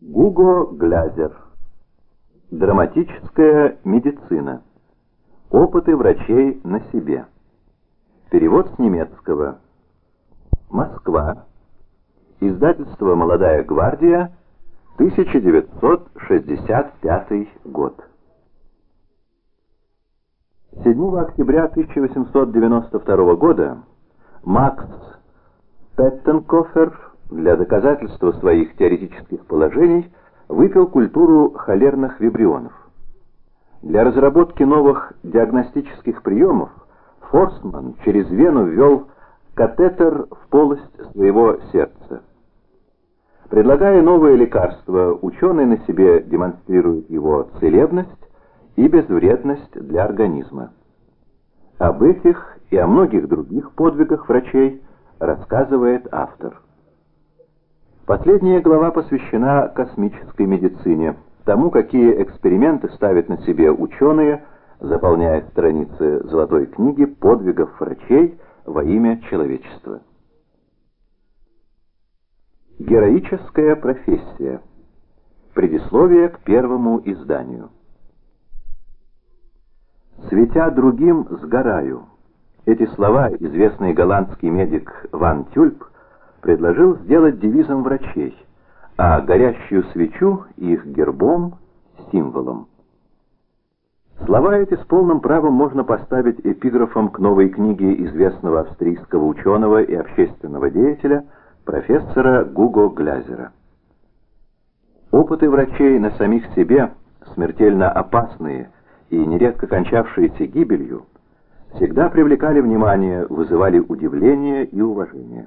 Гуго Глязер. Драматическая медицина. Опыты врачей на себе. Перевод с немецкого. Москва. Издательство «Молодая гвардия», 1965 год. 7 октября 1892 года Макс Петтенкофер для доказательства своих теоретических положений выпил культуру холерных вибрионов. Для разработки новых диагностических приемов Форсман через вену ввел катетер в полость своего сердца. Предлагая новое лекарство, ученый на себе демонстрирует его целебность и безвредность для организма. Об этих и о многих других подвигах врачей рассказывает автор. Последняя глава посвящена космической медицине, тому, какие эксперименты ставят на себе ученые, заполняя страницы Золотой книги подвигов врачей во имя человечества. Героическая профессия. Предисловие к первому изданию. «Светя другим, сгораю». Эти слова известный голландский медик Ван Тюльп предложил сделать девизом врачей, а горящую свечу их гербом, символом. Слова эти с полным правом можно поставить эпиграфом к новой книге известного австрийского ученого и общественного деятеля профессора Гуго Глязера. Опыты врачей на самих себе, смертельно опасные и нередко кончавшиеся гибелью, всегда привлекали внимание, вызывали удивление и уважение.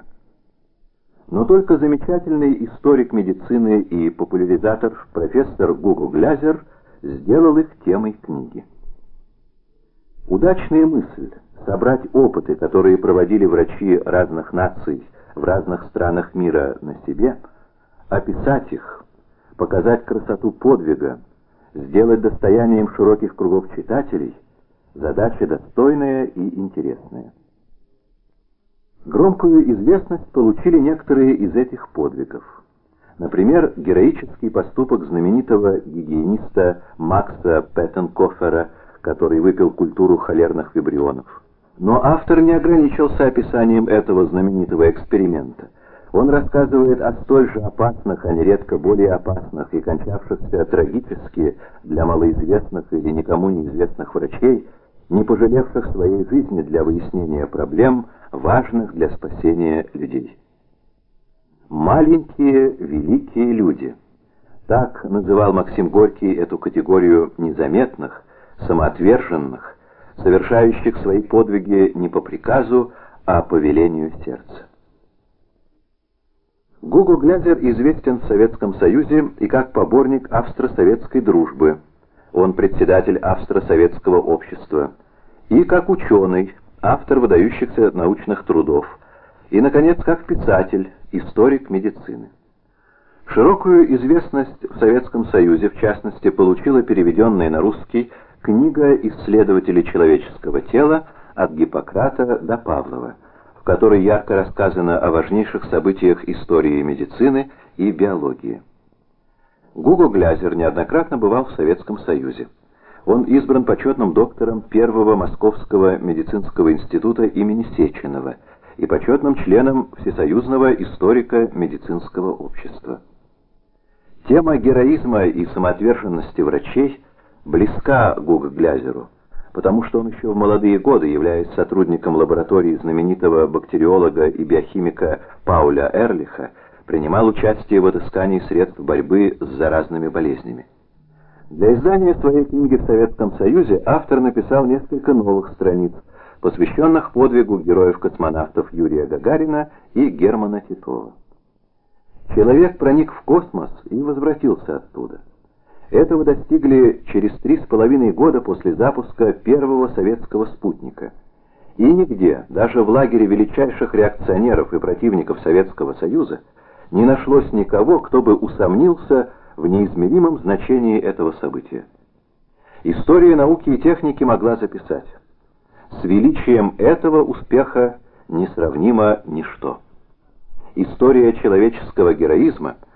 Но только замечательный историк медицины и популяризатор профессор Гуго Глязер сделал их темой книги. Удачная мысль собрать опыты, которые проводили врачи разных наций в разных странах мира на себе, описать их, показать красоту подвига, сделать достоянием широких кругов читателей – задача достойная и интересная. Громкую известность получили некоторые из этих подвигов. Например, героический поступок знаменитого гигиениста Макса Петтенкофера, который выпил культуру холерных вибрионов. Но автор не ограничился описанием этого знаменитого эксперимента. Он рассказывает о столь же опасных, а нередко более опасных и кончавшихся трагически для малоизвестных или никому неизвестных врачей, не пожалевших своей жизни для выяснения проблем, важных для спасения людей. Маленькие великие люди. Так называл Максим Горький эту категорию незаметных, самоотверженных, совершающих свои подвиги не по приказу, а по велению сердца. Гуго Глязер известен в Советском Союзе и как поборник австро-советской дружбы. Он председатель австро-советского общества. И как ученый, автор выдающихся научных трудов, и, наконец, как писатель, историк медицины. Широкую известность в Советском Союзе, в частности, получила переведенная на русский книга исследователей человеческого тела от Гиппократа до Павлова, в которой ярко рассказано о важнейших событиях истории медицины и биологии. Гуго Глязер неоднократно бывал в Советском Союзе. Он избран почетным доктором Первого Московского медицинского института имени Сеченова и почетным членом Всесоюзного историка медицинского общества. Тема героизма и самоотверженности врачей близка Гуго Глязеру, потому что он еще в молодые годы, являясь сотрудником лаборатории знаменитого бактериолога и биохимика Пауля Эрлиха, принимал участие в отыскании средств борьбы с заразными болезнями. Для издания своей книги в Советском Союзе автор написал несколько новых страниц, посвященных подвигу героев-космонавтов Юрия Гагарина и Германа Титова. Человек проник в космос и возвратился оттуда. Этого достигли через три с половиной года после запуска первого советского спутника. И нигде, даже в лагере величайших реакционеров и противников Советского Союза, не нашлось никого, кто бы усомнился в неизмеримом значении этого события. История науки и техники могла записать. С величием этого успеха несравнимо ничто. История человеческого героизма